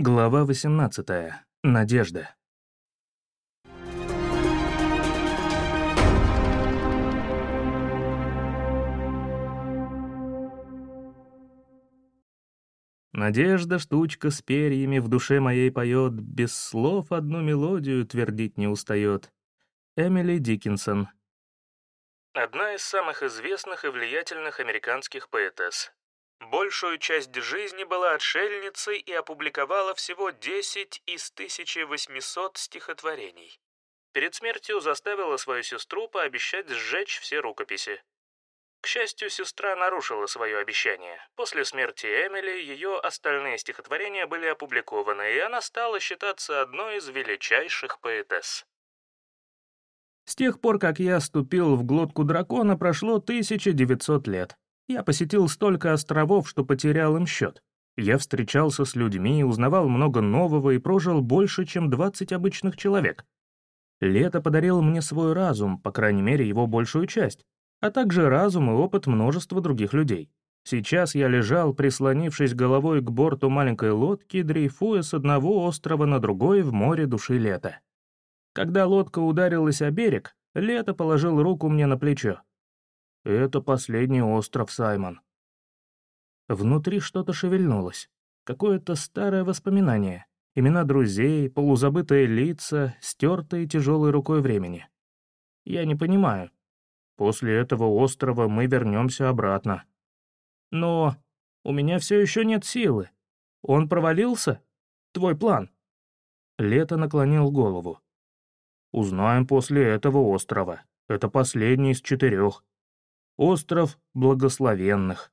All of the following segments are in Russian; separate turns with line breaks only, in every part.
Глава 18. Надежда. Надежда, штучка с перьями, в душе моей поет, без слов одну мелодию твердить не устает. Эмили Диккенсон. Одна из самых известных и влиятельных американских поэтесс. Большую часть жизни была отшельницей и опубликовала всего 10 из 1800 стихотворений. Перед смертью заставила свою сестру пообещать сжечь все рукописи. К счастью, сестра нарушила свое обещание. После смерти Эмили ее остальные стихотворения были опубликованы, и она стала считаться одной из величайших поэтесс. С тех пор, как я ступил в глотку дракона, прошло 1900 лет. Я посетил столько островов, что потерял им счет. Я встречался с людьми, узнавал много нового и прожил больше, чем 20 обычных человек. Лето подарило мне свой разум, по крайней мере, его большую часть, а также разум и опыт множества других людей. Сейчас я лежал, прислонившись головой к борту маленькой лодки, дрейфуя с одного острова на другой в море души лета. Когда лодка ударилась о берег, Лето положил руку мне на плечо. «Это последний остров, Саймон». Внутри что-то шевельнулось. Какое-то старое воспоминание. Имена друзей, полузабытые лица, стертые тяжелой рукой времени. Я не понимаю. После этого острова мы вернемся обратно. Но у меня все еще нет силы. Он провалился? Твой план?» Лето наклонил голову. «Узнаем после этого острова. Это последний из четырех. Остров благословенных.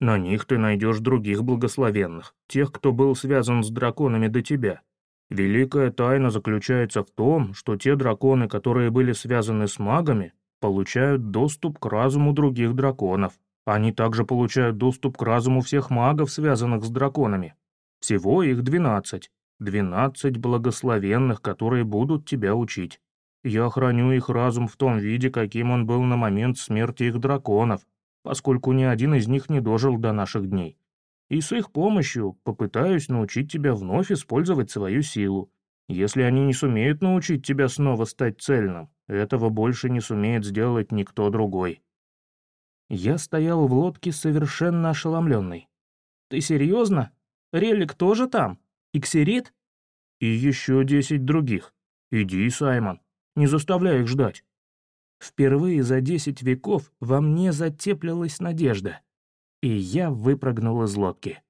На них ты найдешь других благословенных, тех, кто был связан с драконами до тебя. Великая тайна заключается в том, что те драконы, которые были связаны с магами, получают доступ к разуму других драконов. Они также получают доступ к разуму всех магов, связанных с драконами. Всего их двенадцать. Двенадцать благословенных, которые будут тебя учить. Я храню их разум в том виде, каким он был на момент смерти их драконов, поскольку ни один из них не дожил до наших дней. И с их помощью попытаюсь научить тебя вновь использовать свою силу. Если они не сумеют научить тебя снова стать цельным, этого больше не сумеет сделать никто другой. Я стоял в лодке совершенно ошеломленный. «Ты серьезно? Релик тоже там? Иксерит?» «И еще десять других. Иди, Саймон, не заставляй их ждать. Впервые за десять веков во мне затеплилась надежда, и я выпрыгнул из лодки.